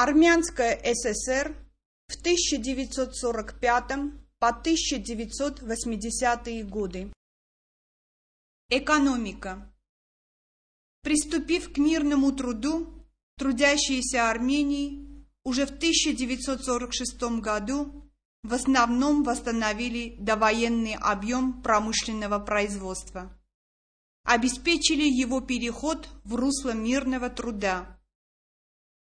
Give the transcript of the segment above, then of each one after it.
Армянская ССР в 1945 по 1980 годы. Экономика. Приступив к мирному труду, трудящиеся Армении уже в 1946 году в основном восстановили довоенный объем промышленного производства, обеспечили его переход в русло мирного труда.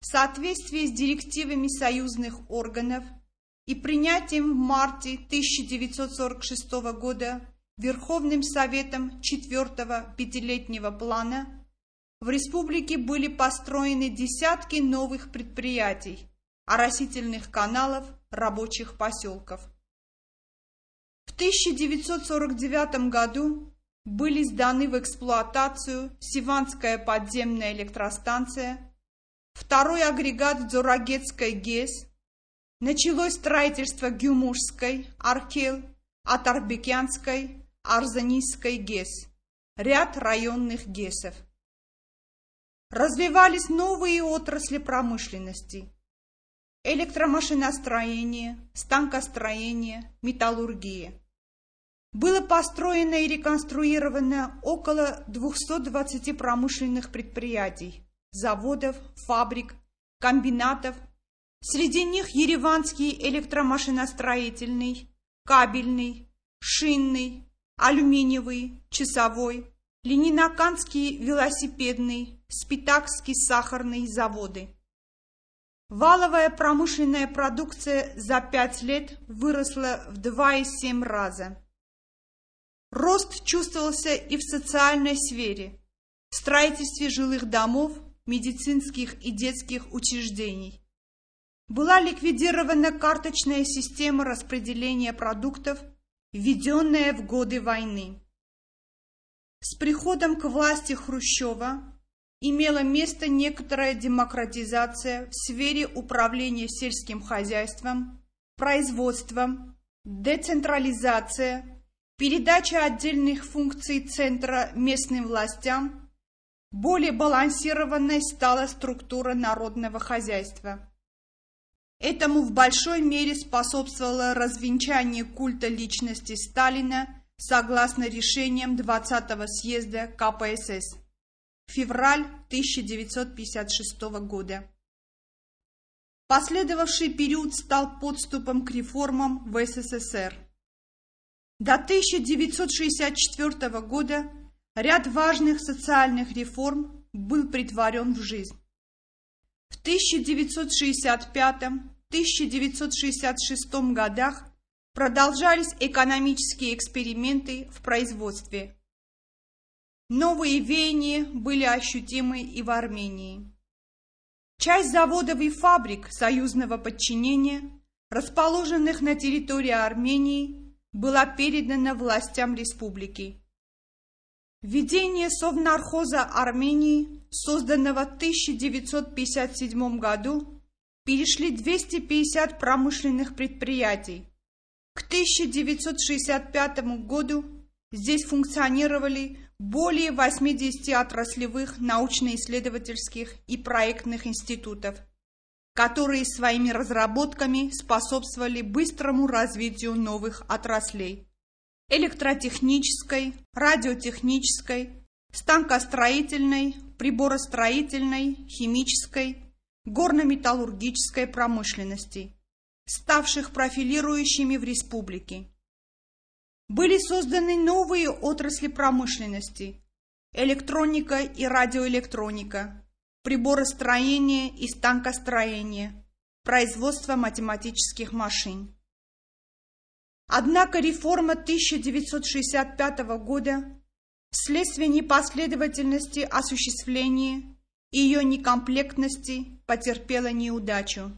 В соответствии с директивами союзных органов и принятием в марте 1946 года Верховным Советом четвертого пятилетнего плана в республике были построены десятки новых предприятий, оросительных каналов, рабочих поселков. В 1949 году были сданы в эксплуатацию Сиванская подземная электростанция, второй агрегат Дзорагетской ГЭС, началось строительство Гюмушской, Аркел, Атарбекянской, Арзанийской ГЭС, ряд районных ГЭСов. Развивались новые отрасли промышленности. Электромашиностроение, станкостроение, металлургия. Было построено и реконструировано около 220 промышленных предприятий, заводов, фабрик, комбинатов. Среди них Ереванский электромашиностроительный, кабельный, шинный, алюминиевый, часовой, Ленинаканский велосипедный, Спитакский сахарный заводы. Валовая промышленная продукция за пять лет выросла в 2,7 раза. Рост чувствовался и в социальной сфере, строительстве жилых домов, медицинских и детских учреждений. Была ликвидирована карточная система распределения продуктов, введенная в годы войны. С приходом к власти Хрущева имела место некоторая демократизация в сфере управления сельским хозяйством, производством, децентрализация, передача отдельных функций центра местным властям, более балансированной стала структура народного хозяйства. Этому в большой мере способствовало развенчание культа личности Сталина согласно решениям 20-го съезда КПСС. Февраль 1956 года. Последовавший период стал подступом к реформам в СССР. До 1964 года ряд важных социальных реформ был притворен в жизнь. В 1965-1966 годах Продолжались экономические эксперименты в производстве. Новые веяния были ощутимы и в Армении. Часть заводов и фабрик союзного подчинения, расположенных на территории Армении, была передана властям республики. Введение Совнархоза Армении, созданного в 1957 году, перешли 250 промышленных предприятий, к 1965 году здесь функционировали более 80 отраслевых научно-исследовательских и проектных институтов, которые своими разработками способствовали быстрому развитию новых отраслей – электротехнической, радиотехнической, станкостроительной, приборостроительной, химической, горно-металлургической промышленности – ставших профилирующими в республике. Были созданы новые отрасли промышленности – электроника и радиоэлектроника, приборостроение и станкостроение, производство математических машин. Однако реформа 1965 года вследствие непоследовательности осуществления и ее некомплектности потерпела неудачу.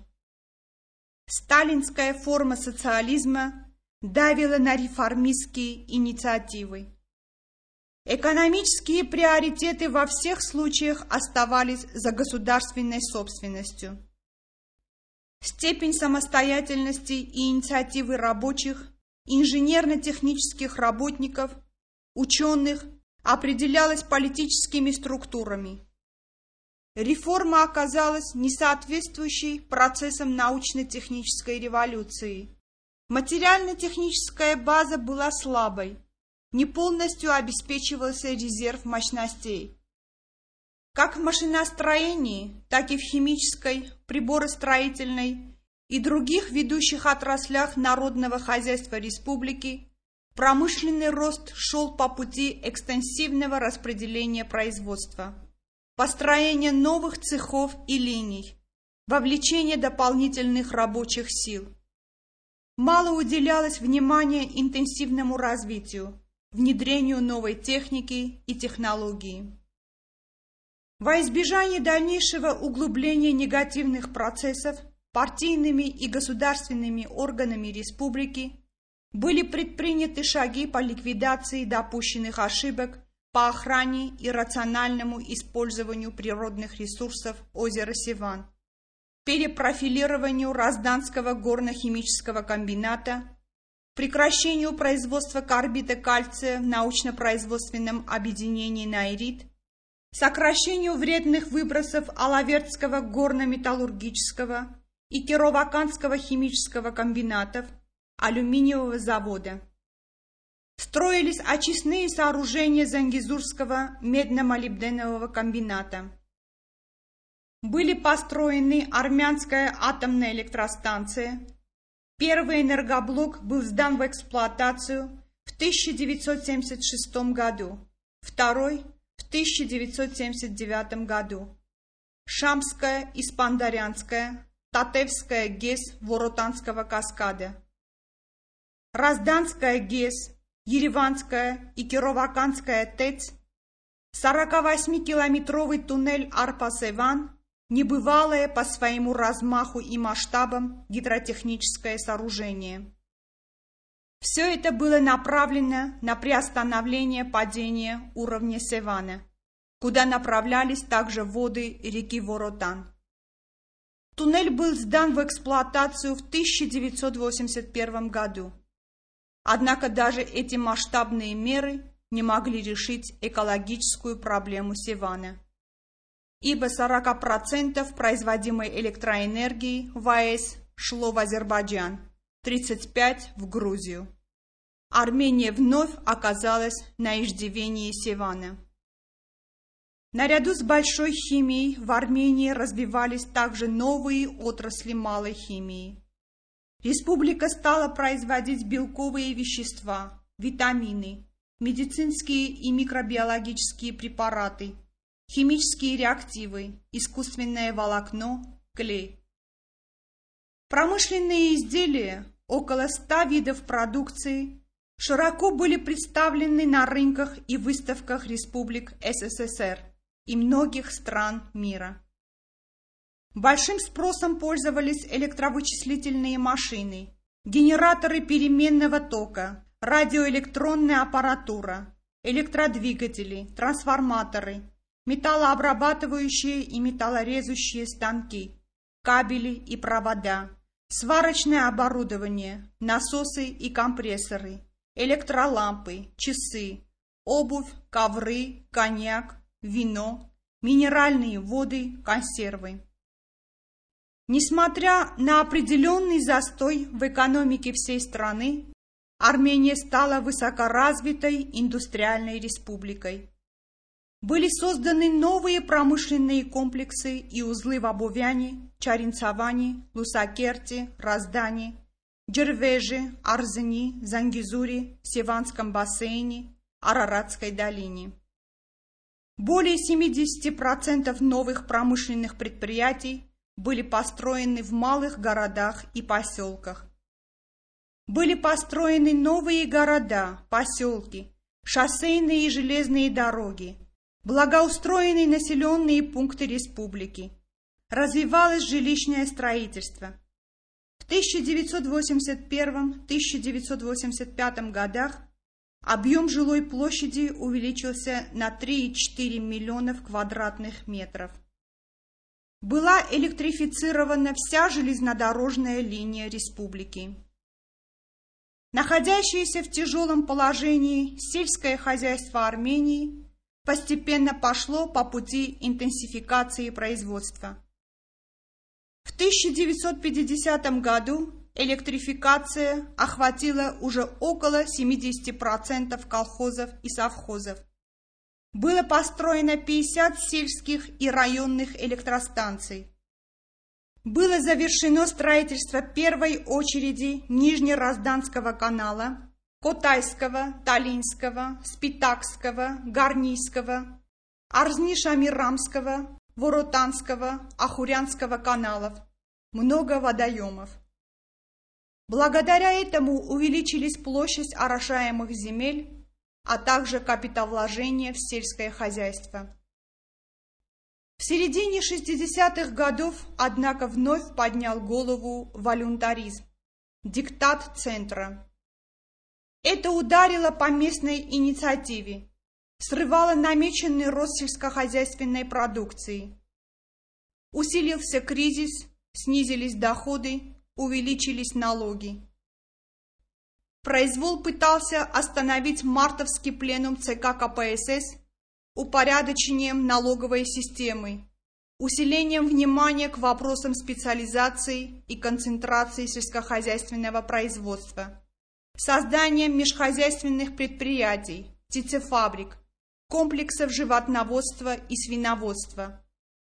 Сталинская форма социализма давила на реформистские инициативы. Экономические приоритеты во всех случаях оставались за государственной собственностью. Степень самостоятельности и инициативы рабочих, инженерно-технических работников, ученых определялась политическими структурами. реформа оказалась несоответствующей процессам научно-технической революции. Материально-техническая база была слабой, не полностью обеспечивался резерв мощностей. Как в машиностроении, так и в химической, приборостроительной и других ведущих отраслях народного хозяйства республики промышленный рост шел по пути экстенсивного распределения производства, построения новых цехов и линий, вовлечения дополнительных рабочих сил. Мало уделялось внимания интенсивному развитию, внедрению новой техники и технологии. Во избежание дальнейшего углубления негативных процессов партийными и государственными органами республики были предприняты шаги по ликвидации допущенных ошибок по охране и рациональному использованию природных ресурсов озера Севан, перепрофилированию Разданского горно-химического комбината, прекращению производства карбида кальция в научно-производственном объединении «Найрит», сокращению вредных выбросов Алавертского горно-металлургического и Кироваканского химического комбинатов – алюминиевого завода. Строились очистные сооружения Зангизурского медно-молибденового комбината. Были построены армянская атомная электростанция. Первый энергоблок был сдан в эксплуатацию в 1976 году, второй – в 1979 году. Шамская, Испандарянская, Татевская ГЭС Воротанского каскада – Разданская ГЕС, Ереванская и Кироваканская ТЭЦ, 48-километровый туннель Арпас-Иван, небывалое по своему размаху и масштабам гидротехническое сооружение. Все это было направлено на приостановление падения уровня Севана, куда направлялись также воды реки Воротан. Туннель был сдан в эксплуатацию в 1981 году. Однако даже эти масштабные меры не могли решить экологическую проблему Севана. Ибо 40% производимой электроэнергии в АЭС шло в Азербайджан, 35% в Грузию. Армения вновь оказалась на иждивении Севана. Наряду с большой химией в Армении развивались также новые отрасли малой химии. Республика стала производить белковые вещества, витамины, медицинские и микробиологические препараты, химические реактивы, искусственное волокно, клей. Промышленные изделия, около ста видов продукции, широко были представлены на рынках и выставках республик СССР и многих стран мира. Большим спросом пользовались электровычислительные машины, генераторы переменного тока, радиоэлектронная аппаратура, электродвигатели, трансформаторы, металлообрабатывающие и металлорезущие станки, кабели и провода, сварочное оборудование, насосы и компрессоры, электролампы, часы, обувь, ковры, коньяк, вино, минеральные воды, консервы. Несмотря на определенный застой в экономике всей страны, Армения стала высокоразвитой индустриальной республикой. Были созданы новые промышленные комплексы и узлы в Абовяне, Чаринцаване, Лусакерте, Раздане, Джервеже, Арзани, Зангизуре, Севанском бассейне, Араратской долине. Более 70% новых промышленных предприятий были построены в малых городах и поселках. Были построены новые города, поселки, шоссейные и железные дороги, благоустроены населенные пункты республики. Развивалось жилищное строительство. В 1981-1985 годах объем жилой площади увеличился на 3,4 миллионов квадратных метров была электрифицирована вся железнодорожная линия республики. Находящееся в тяжелом положении сельское хозяйство Армении постепенно пошло по пути интенсификации производства. В 1950 году электрификация охватила уже около 70% колхозов и совхозов. Было построено 50 сельских и районных электростанций. Было завершено строительство первой очереди Нижнеразданского канала, Котайского, Талинского, Спитакского, Гарнийского, Арзни-Шамирамского, Воротанского, Ахурянского каналов, много водоемов. Благодаря этому увеличились площадь орошаемых земель, а также капиталовложения в сельское хозяйство. В середине 60-х годов, однако, вновь поднял голову волюнтаризм, диктат центра. Это ударило по местной инициативе, срывало намеченный рост сельскохозяйственной продукции. Усилился кризис, снизились доходы, увеличились налоги. Произвол пытался остановить мартовский пленум ЦК КПСС упорядочением налоговой системы, усилением внимания к вопросам специализации и концентрации сельскохозяйственного производства, созданием межхозяйственных предприятий, птицефабрик, комплексов животноводства и свиноводства,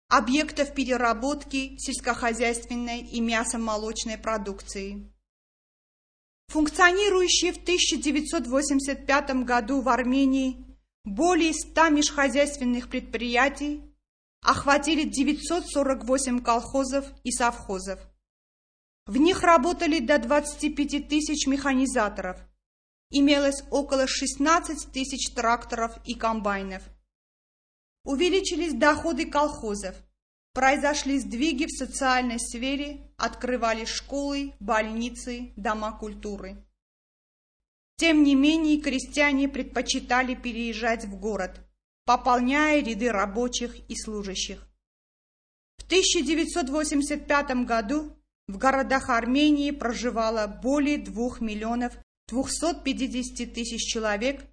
объектов переработки сельскохозяйственной и мясомолочной продукции. Функционирующие в 1985 году в Армении более 100 межхозяйственных предприятий охватили 948 колхозов и совхозов. В них работали до 25 тысяч механизаторов. Имелось около 16 тысяч тракторов и комбайнов. Увеличились доходы колхозов. Произошли сдвиги в социальной сфере, открывались школы, больницы, дома культуры. Тем не менее, крестьяне предпочитали переезжать в город, пополняя ряды рабочих и служащих. В 1985 году в городах Армении проживало более 2 миллионов 250 тысяч человек,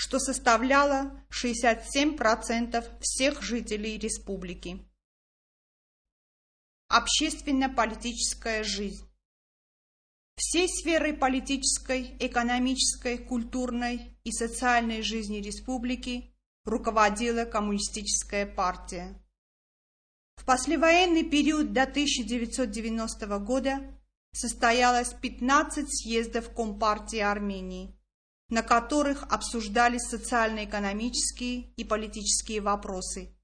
что составляло 67% всех жителей республики. Общественно-политическая жизнь Всей сферой политической, экономической, культурной и социальной жизни республики руководила коммунистическая партия. В послевоенный период до 1990 года состоялось 15 съездов Компартии Армении, на которых обсуждались социально-экономические и политические вопросы.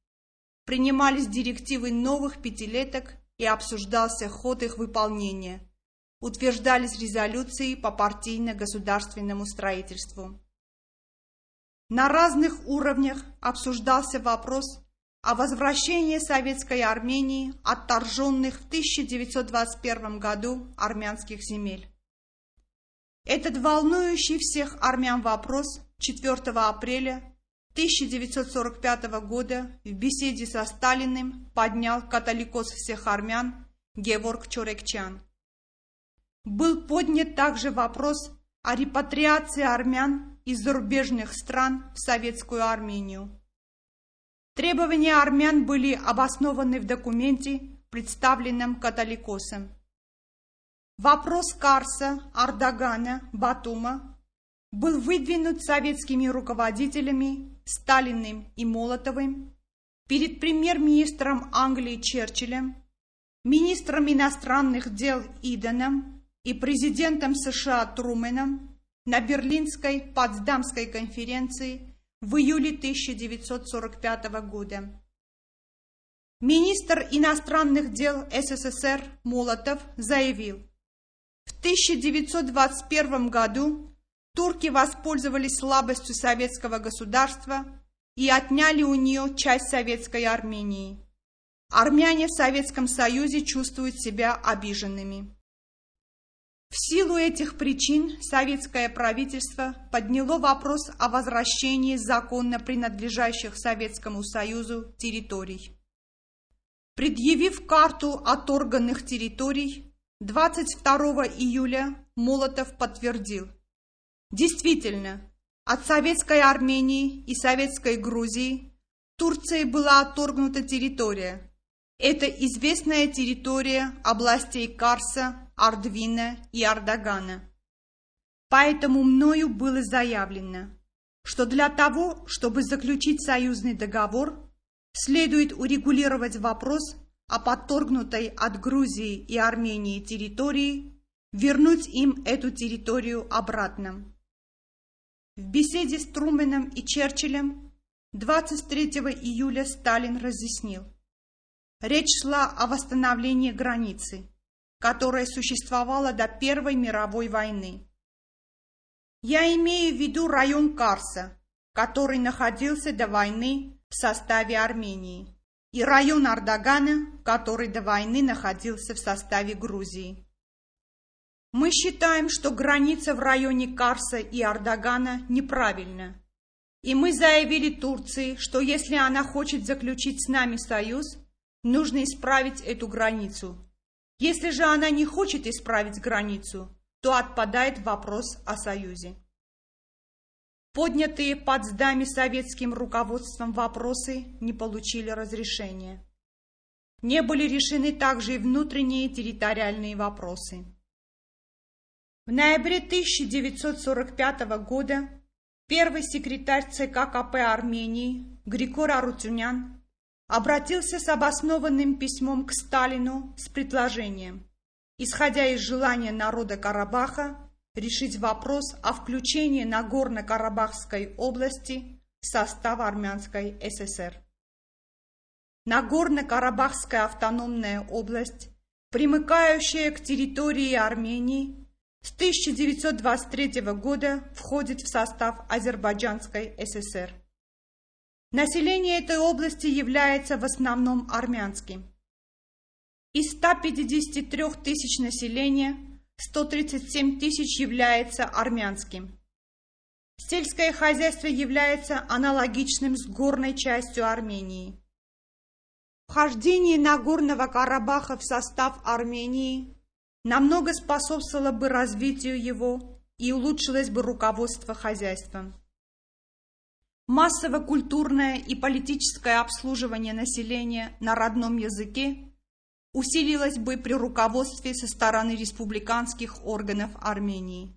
Принимались директивы новых пятилеток и обсуждался ход их выполнения. Утверждались резолюции по партийно-государственному строительству. На разных уровнях обсуждался вопрос о возвращении Советской Армении отторженных в 1921 году армянских земель. Этот волнующий всех армян вопрос 4 апреля 1945 года в беседе со Сталиным поднял католикос всех армян Геворг Чорекчан. Был поднят также вопрос о репатриации армян из зарубежных стран в Советскую Армению. Требования армян были обоснованы в документе, представленном католикосом. Вопрос Карса, Ардагана, Батума был выдвинут советскими руководителями Сталиным и Молотовым перед премьер-министром Англии Черчиллем, министром иностранных дел Иденом и президентом США Труменом на Берлинской Потсдамской конференции в июле 1945 года. Министр иностранных дел СССР Молотов заявил, в 1921 году турки воспользовались слабостью советского государства и отняли у нее часть советской Армении. Армяне в Советском Союзе чувствуют себя обиженными. В силу этих причин советское правительство подняло вопрос о возвращении законно принадлежащих Советскому Союзу территорий. Предъявив карту оторганных территорий, 22 июля Молотов подтвердил. Действительно, От Советской Армении и Советской Грузии Турции была отторгнута территория. Это известная территория областей Карса, Ардвина и Ардагана. Поэтому мною было заявлено, что для того, чтобы заключить союзный договор, следует урегулировать вопрос о подторгнутой от Грузии и Армении территории, вернуть им эту территорию обратно. В беседе с Труменом и Черчиллем 23 июля Сталин разъяснил. Речь шла о восстановлении границы, которая существовала до Первой мировой войны. Я имею в виду район Карса, который находился до войны в составе Армении, и район Ардагана, который до войны находился в составе Грузии. Мы считаем, что граница в районе Карса и Ардагана неправильна. И мы заявили Турции, что если она хочет заключить с нами союз, нужно исправить эту границу. Если же она не хочет исправить границу, то отпадает вопрос о союзе. Поднятые под Потсдаме советским руководством вопросы не получили разрешения. Не были решены также и внутренние территориальные вопросы. В ноябре 1945 года первый секретарь ЦК КП Армении Григор Арутюнян обратился с обоснованным письмом к Сталину с предложением, исходя из желания народа Карабаха, решить вопрос о включении Нагорно-Карабахской области в состав Армянской ССР. Нагорно-Карабахская автономная область, примыкающая к территории Армении, с 1923 года входит в состав Азербайджанской ССР. Население этой области является в основном армянским. Из 153 тысяч населения 137 тысяч является армянским. Сельское хозяйство является аналогичным с горной частью Армении. Вхождение Нагорного Карабаха в состав Армении намного способствовало бы развитию его и улучшилось бы руководство хозяйством. Массово-культурное и политическое обслуживание населения на родном языке усилилось бы при руководстве со стороны республиканских органов Армении.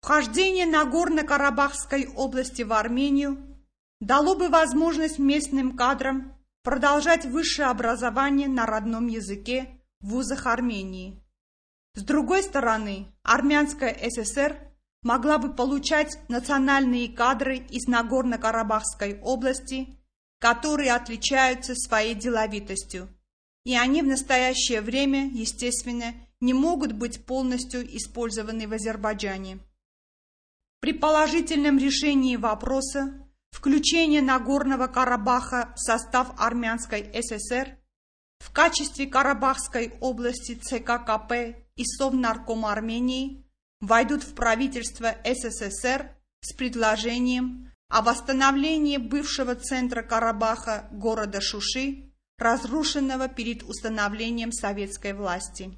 Вхождение Нагорно-Карабахской области в Армению дало бы возможность местным кадрам продолжать высшее образование на родном языке в вузах Армении, с другой стороны, Армянская ССР могла бы получать национальные кадры из Нагорно-Карабахской области, которые отличаются своей деловитостью, и они в настоящее время, естественно, не могут быть полностью использованы в Азербайджане. При положительном решении вопроса включение Нагорного Карабаха в состав Армянской ССР в качестве Карабахской области ЦККП и Совнарком Армении войдут в правительство СССР с предложением о восстановлении бывшего центра Карабаха города Шуши, разрушенного перед установлением советской власти.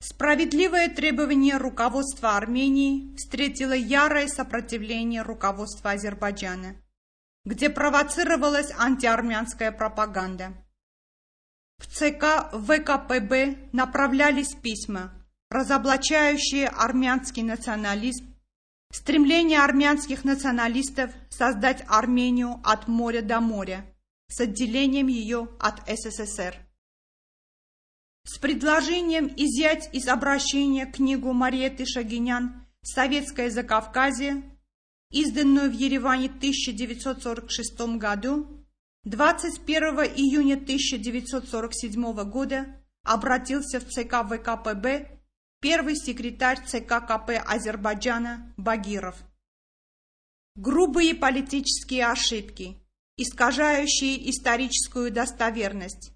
Справедливое требование руководства Армении встретило ярое сопротивление руководства Азербайджана, где провоцировалась антиармянская пропаганда. В ЦК ВКПБ направлялись письма, разоблачающие армянский национализм, стремление армянских националистов создать Армению от моря до моря с отделением ее от СССР. С предложением изъять из обращения книгу Мариеты Шагинян «Советское Закавказье», изданную в Ереване в 1946 году, 21 июня 1947 года обратился в ЦК ВКПБ первый секретарь ЦК КП Азербайджана Багиров. Грубые политические ошибки, искажающие историческую достоверность,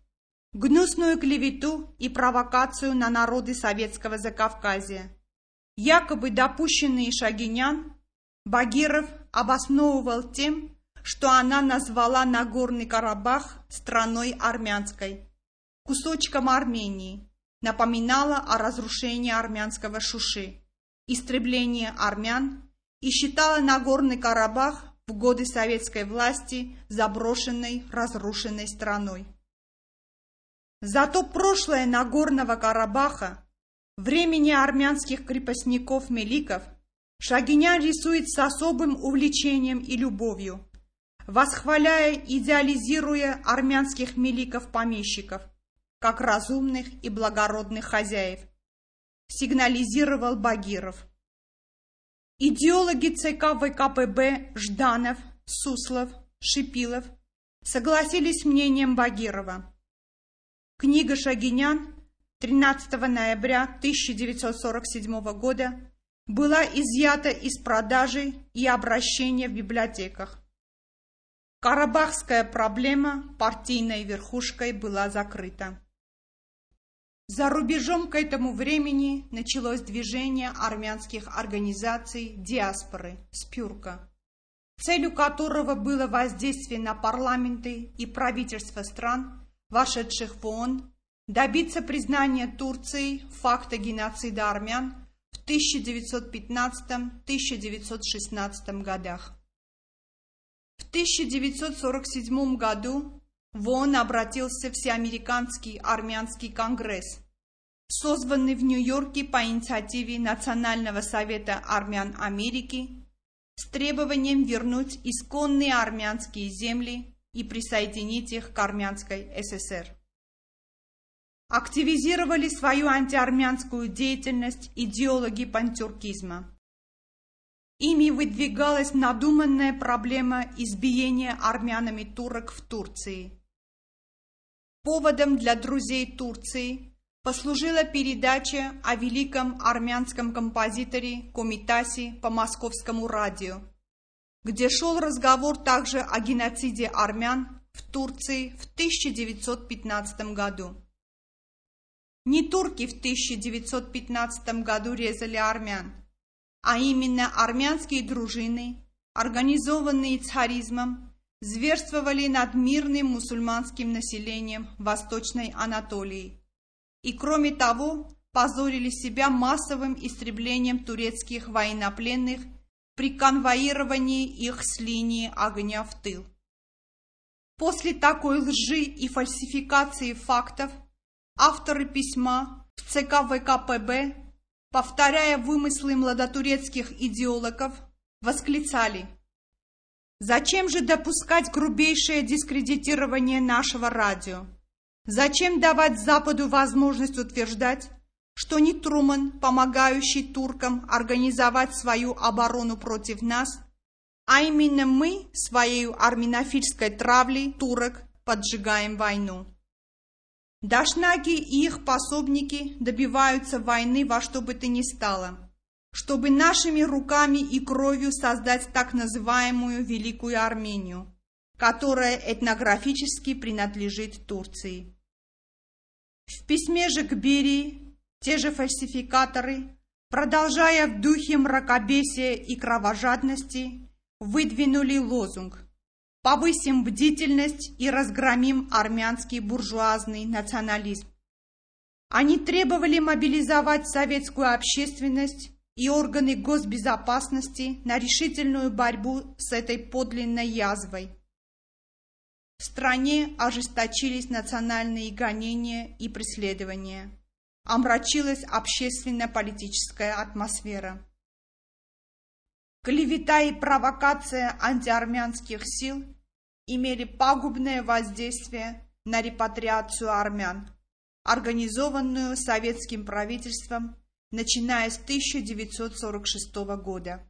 гнусную клевету и провокацию на народы Советского Закавказья, якобы допущенные Шагинян, Багиров обосновывал тем, что она назвала Нагорный Карабах страной армянской, кусочком Армении, напоминала о разрушении армянского Шуши, истреблении армян и считала Нагорный Карабах в годы советской власти заброшенной, разрушенной страной. Зато прошлое Нагорного Карабаха, времени армянских крепостников-меликов, Шагинян рисует с особым увлечением и любовью, восхваляя, идеализируя армянских меликов-помещиков, как разумных и благородных хозяев, сигнализировал Багиров. Идеологи ЦК ВКПБ Жданов, Суслов, Шипилов согласились с мнением Багирова. Книга Шагинян 13 ноября 1947 года была изъята из продажи и обращения в библиотеках. Карабахская проблема партийной верхушкой была закрыта. За рубежом к этому времени началось движение армянских организаций диаспоры «Спюрка», целью которого было воздействие на парламенты и правительства стран, вошедших в ООН, добиться признания Турцией факта геноцида армян в 1915-1916 годах. В 1947 году в ООН обратился Всеамериканский армянский конгресс, созванный в Нью-Йорке по инициативе Национального совета армян Америки с требованием вернуть исконные армянские земли и присоединить их к Армянской ССР. Активизировали свою антиармянскую деятельность идеологи пантюркизма. Ими выдвигалась надуманная проблема избиения армянами турок в Турции – Поводом для друзей Турции послужила передача о великом армянском композиторе Комитасе по московскому радио, где шел разговор также о геноциде армян в Турции в 1915 году. Не турки в 1915 году резали армян, а именно армянские дружины, организованные царизмом, зверствовали над мирным мусульманским населением Восточной Анатолии и, кроме того, позорили себя массовым истреблением турецких военнопленных при конвоировании их с линии огня в тыл. После такой лжи и фальсификации фактов авторы письма в ЦК ВКПБ, повторяя вымыслы младотурецких идеологов, восклицали – Зачем же допускать грубейшее дискредитирование нашего радио? Зачем давать Западу возможность утверждать, что не Труман, помогающий туркам организовать свою оборону против нас, а именно мы своей арминофильской травлей турок поджигаем войну. Дашнаги и их пособники добиваются войны во что бы то ни стало – чтобы нашими руками и кровью создать так называемую Великую Армению, которая этнографически принадлежит Турции. В письме же к Берии те же фальсификаторы, продолжая в духе мракобесия и кровожадности, выдвинули лозунг «Повысим бдительность и разгромим армянский буржуазный национализм». Они требовали мобилизовать советскую общественность и органы госбезопасности на решительную борьбу с этой подлинной язвой. В стране ожесточились национальные гонения и преследования. Омрачилась общественно-политическая атмосфера. Клевета и провокация антиармянских сил имели пагубное воздействие на репатриацию армян, организованную советским правительством начиная с 1946 года.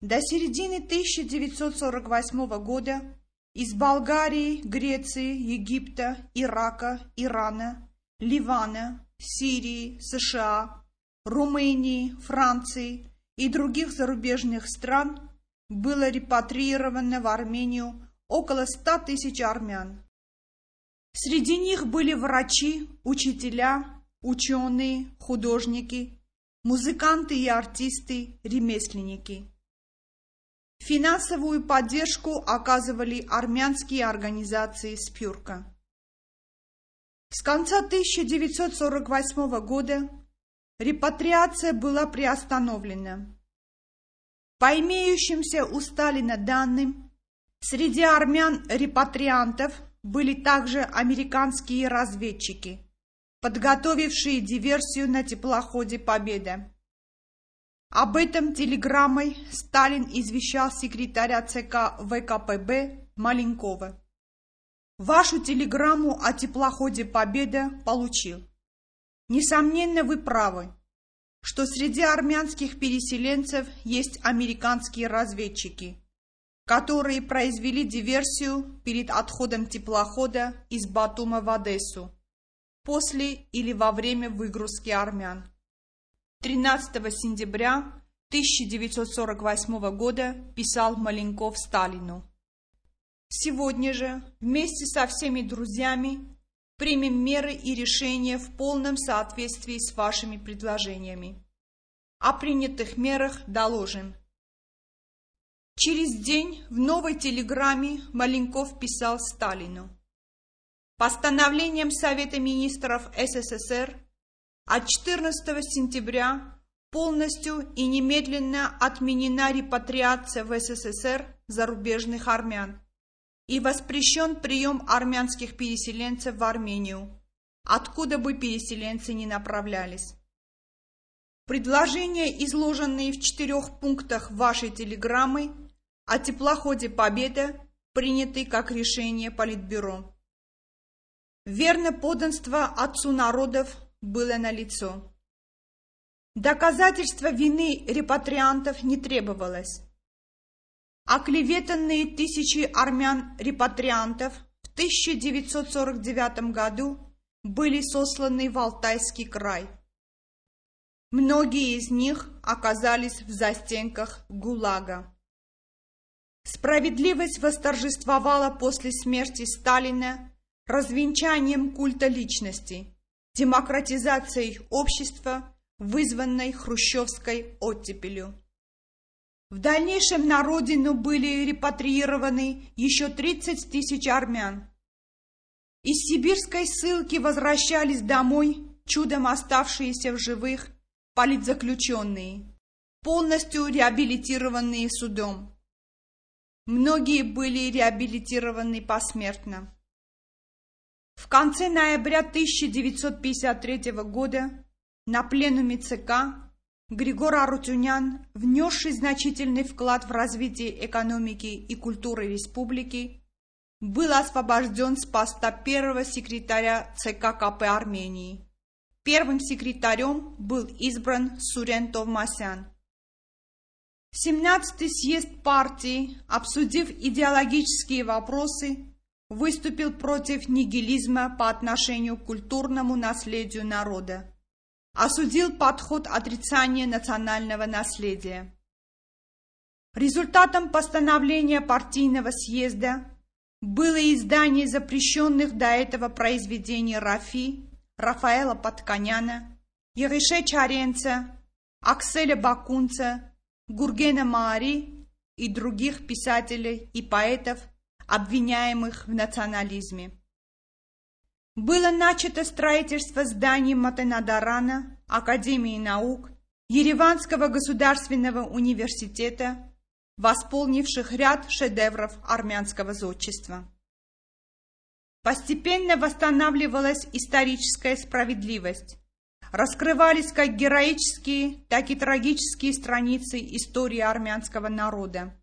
До середины 1948 года из Болгарии, Греции, Египта, Ирака, Ирана, Ливана, Сирии, США, Румынии, Франции и других зарубежных стран было репатриировано в Армению около 100 тысяч армян. Среди них были врачи, учителя, ученые, художники, музыканты и артисты, ремесленники. Финансовую поддержку оказывали армянские организации «Спюрка». С конца 1948 года репатриация была приостановлена. По имеющимся у Сталина данным, среди армян-репатриантов были также американские разведчики, подготовившие диверсию на теплоходе «Победа». Об этом телеграммой Сталин извещал секретаря ЦК ВКПБ Маленкова. Вашу телеграмму о теплоходе «Победа» получил. Несомненно, вы правы, что среди армянских переселенцев есть американские разведчики, которые произвели диверсию перед отходом теплохода из Батума в Одессу после или во время выгрузки армян. 13 сентября 1948 года писал Маленков Сталину. Сегодня же вместе со всеми друзьями примем меры и решения в полном соответствии с вашими предложениями. О принятых мерах доложим. Через день в новой телеграмме Маленков писал Сталину. Постановлением Совета министров СССР от 14 сентября полностью и немедленно отменена репатриация в СССР зарубежных армян и воспрещен прием армянских переселенцев в Армению, откуда бы переселенцы не направлялись. Предложения, изложенные в четырех пунктах вашей телеграммы о теплоходе «Победа», приняты как решение Политбюро. Верно подданство отцу народов было налицо. Доказательства вины репатриантов не требовалось. Оклеветанные тысячи армян-репатриантов в 1949 году были сосланы в Алтайский край. Многие из них оказались в застенках ГУЛАГа. Справедливость восторжествовала после смерти Сталина развенчанием культа личности – демократизацией общества, вызванной хрущевской оттепелью. В дальнейшем на родину были репатриированы еще 30 тысяч армян. Из сибирской ссылки возвращались домой чудом оставшиеся в живых политзаключенные, полностью реабилитированные судом. Многие были реабилитированы посмертно. В конце ноября 1953 года на пленуме ЦК Григор Арутюнян, внесший значительный вклад в развитие экономики и культуры республики, был освобожден с поста первого секретаря ЦК КП Армении. Первым секретарем был избран Сурен Товмасян. 17-й съезд партии, обсудив идеологические вопросы, выступил против нигилизма по отношению к культурному наследию народа, осудил подход отрицания национального наследия. Результатом постановления партийного съезда было издание запрещенных до этого произведений Рафи, Рафаэла Патканяна, Ерише Чаренца, Акселя Бакунца, Гургена Маари и других писателей и поэтов – обвиняемых в национализме. Было начато строительство зданий Матенадарана, Академии наук, Ереванского государственного университета, восполнивших ряд шедевров армянского зодчества. Постепенно восстанавливалась историческая справедливость. Раскрывались как героические, так и трагические страницы истории армянского народа.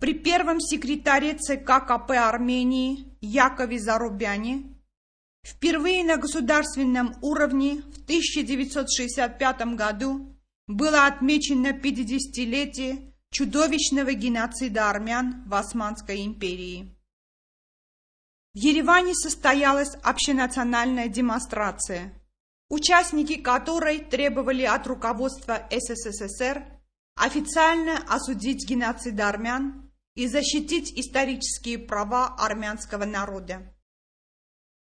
При первом секретаре ЦК КП Армении Якове Зарубяне впервые на государственном уровне в 1965 году было отмечено 50-летие чудовищного геноцида армян в Османской империи. В Ереване состоялась общенациональная демонстрация, участники которой требовали от руководства СССР официально осудить геноцид армян и защитить исторические права армянского народа.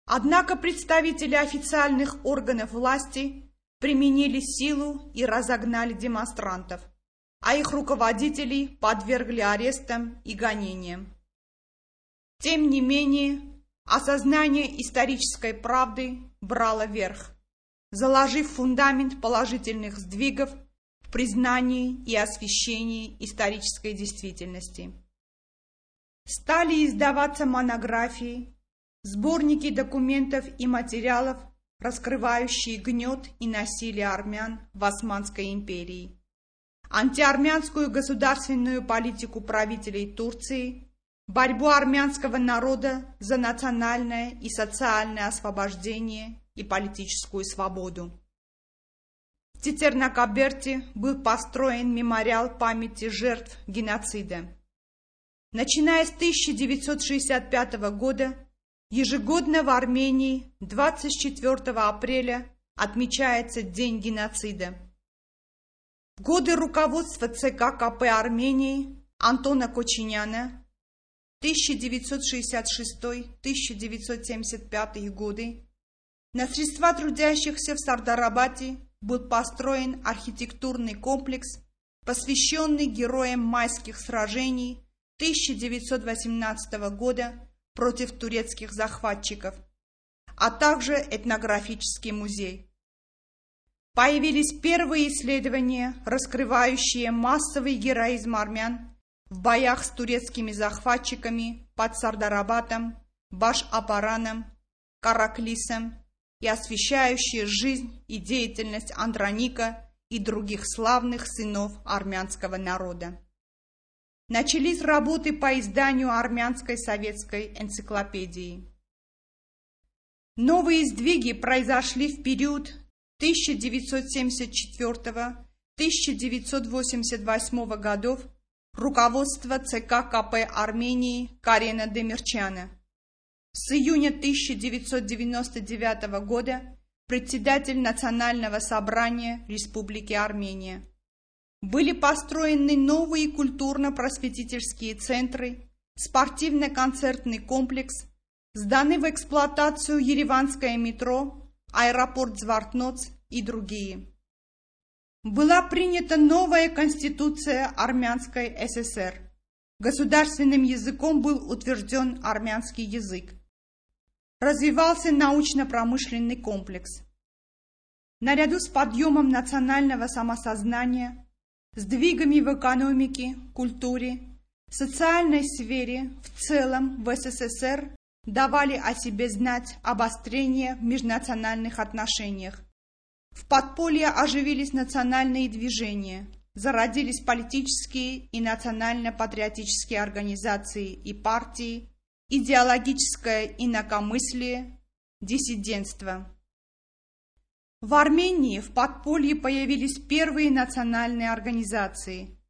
Однако представители официальных органов власти применили силу и разогнали демонстрантов, а их руководителей подвергли арестам и гонениям. Тем не менее, осознание исторической правды брало верх, заложив фундамент положительных сдвигов в признании и освещении исторической действительности. Стали издаваться монографии, сборники документов и материалов, раскрывающие гнет и насилие армян в Османской империи, антиармянскую государственную политику правителей Турции, борьбу армянского народа за национальное и социальное освобождение и политическую свободу. В Тетернакаберте был построен мемориал памяти жертв геноцида. Начиная с 1965 года, ежегодно в Армении 24 апреля отмечается День геноцида. В годы руководства ЦК КП Армении Антона Кочиняна 1966-1975 годы на средства трудящихся в Сардарабате был построен архитектурный комплекс, посвященный героям майских сражений 1918 года против турецких захватчиков, а также этнографический музей. Появились первые исследования, раскрывающие массовый героизм армян в боях с турецкими захватчиками под Сардарабатом, Баш-Апараном, Караклисом и освещающие жизнь и деятельность Андроника и других славных сынов армянского народа. Начались работы по изданию армянской советской энциклопедии. Новые сдвиги произошли в период 1974-1988 годов руководства ЦК КП Армении Карена Демирчана. С июня 1999 года председатель Национального собрания Республики Армения. Были построены новые культурно-просветительские центры, спортивно-концертный комплекс, сданы в эксплуатацию Ереванское метро, аэропорт Звартноц и другие. Была принята новая конституция Армянской ССР. Государственным языком был утвержден армянский язык развивался научно-промышленный комплекс. Наряду с подъемом национального самосознания, сдвигами в экономике, культуре, социальной сфере в целом в СССР давали о себе знать обострение в межнациональных отношениях. В подполье оживились национальные движения, зародились политические и национально-патриотические организации и партии, идеологическое инакомыслие, диссидентство. В Армении в подполье появились первые национальные организации.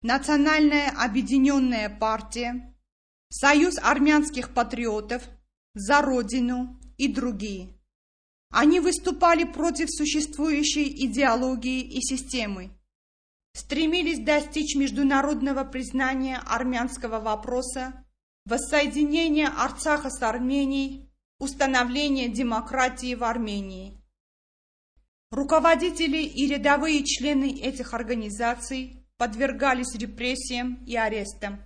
Национальная объединенная партия, Союз армянских патриотов, За Родину и другие. Они выступали против существующей идеологии и системы, стремились достичь международного признания армянского вопроса воссоединение Арцаха с Арменией, установление демократии в Армении. Руководители и рядовые члены этих организаций подвергались репрессиям и арестам.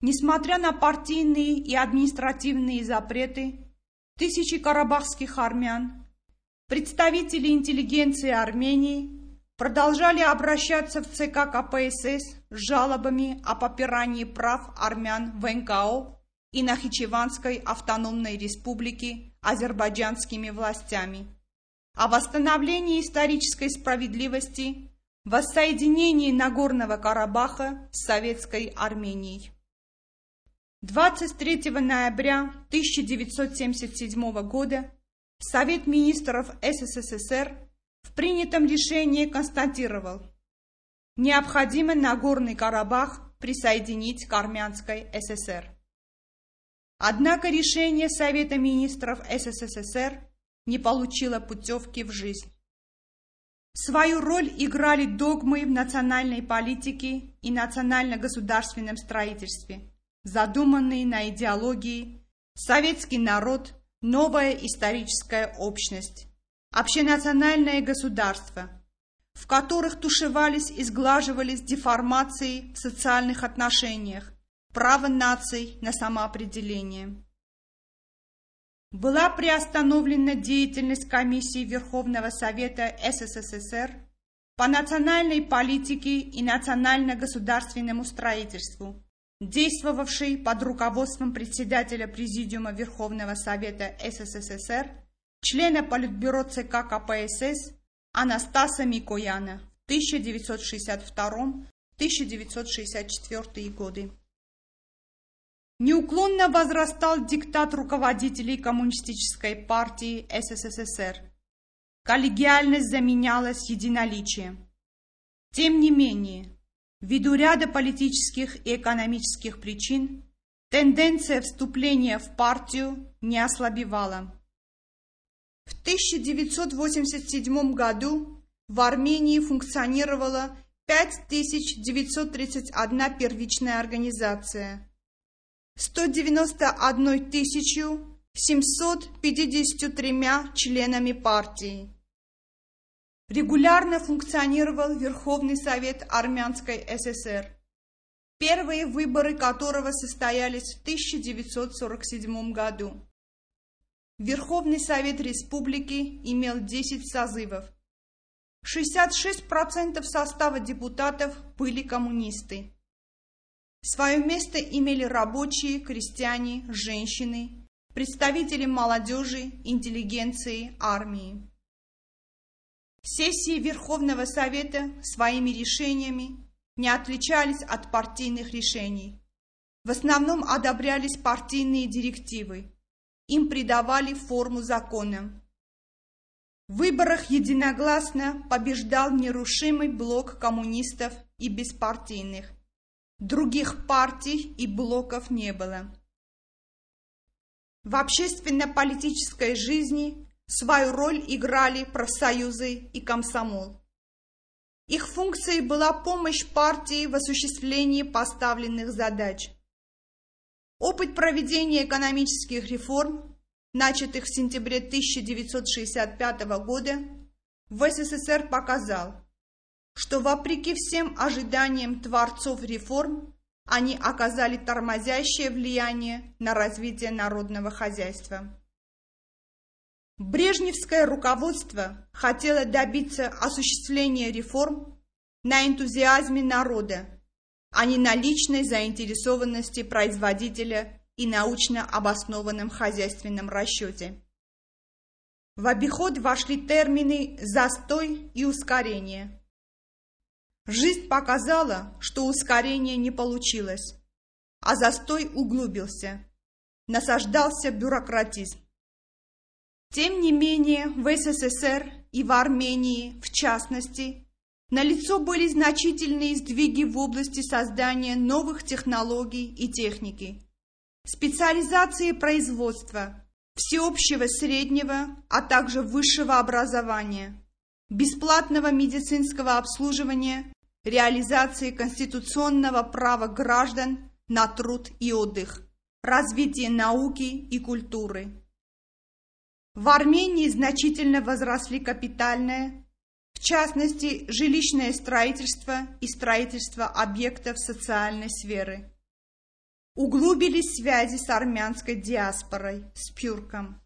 Несмотря на партийные и административные запреты, тысячи карабахских армян, представители интеллигенции Армении продолжали обращаться в ЦК КПСС с жалобами о попирании прав армян в НКО и Нахичеванской автономной республике азербайджанскими властями, о восстановлении исторической справедливости, воссоединении Нагорного Карабаха с Советской Арменией. 23 ноября 1977 года Совет министров СССР в принятом решении констатировал, необходимо Нагорный Карабах присоединить к Армянской ССР. Однако решение Совета министров СССР не получило путевки в жизнь. Свою роль играли догмы в национальной политике и национально-государственном строительстве, задуманные на идеологии «Советский народ. Новая историческая общность», общенациональное государство, в которых тушевались и сглаживались деформации в социальных отношениях, право наций на самоопределение. Была приостановлена деятельность комиссии Верховного Совета СССР по национальной политике и национально-государственному строительству, действовавший под руководством председателя Президиума Верховного Совета СССР, члена Политбюро ЦК КПСС Анастаса Микояна в 1962-1964 годы. Неуклонно возрастал диктат руководителей Коммунистической партии СССР. Коллегиальность заменялась единоличием. Тем не менее, ввиду ряда политических и экономических причин, тенденция вступления в партию не ослабевала. В 1987 году в Армении функционировала 5931 первичная организация, 191 753 членами партии. Регулярно функционировал Верховный Совет Армянской ССР, первые выборы которого состоялись в 1947 году. Верховный Совет Республики имел 10 созывов. 66% состава депутатов были коммунисты. Свое место имели рабочие, крестьяне, женщины, представители молодежи, интеллигенции, армии. Сессии Верховного Совета своими решениями не отличались от партийных решений. В основном одобрялись партийные директивы, им придавали форму закона. В выборах единогласно побеждал нерушимый блок коммунистов и беспартийных. Других партий и блоков не было. В общественно-политической жизни свою роль играли профсоюзы и комсомол. Их функцией была помощь партии в осуществлении поставленных задач – Опыт проведения экономических реформ, начатых в сентябре 1965 года, в СССР показал, что вопреки всем ожиданиям творцов реформ, они оказали тормозящее влияние на развитие народного хозяйства. Брежневское руководство хотело добиться осуществления реформ на энтузиазме народа а не на личной заинтересованности производителя и научно обоснованном хозяйственном расчете. В обиход вошли термины «застой» и «ускорение». Жизнь показала, что ускорение не получилось, а застой углубился, насаждался бюрократизм. Тем не менее, в СССР и в Армении, в частности, Налицо были значительные сдвиги в области создания новых технологий и техники, специализации производства, всеобщего среднего, а также высшего образования, бесплатного медицинского обслуживания, реализации конституционного права граждан на труд и отдых, развитие науки и культуры. В Армении значительно возросли капитальная, в частности, жилищное строительство и строительство объектов социальной сферы. Углубились связи с армянской диаспорой, с Пюрком.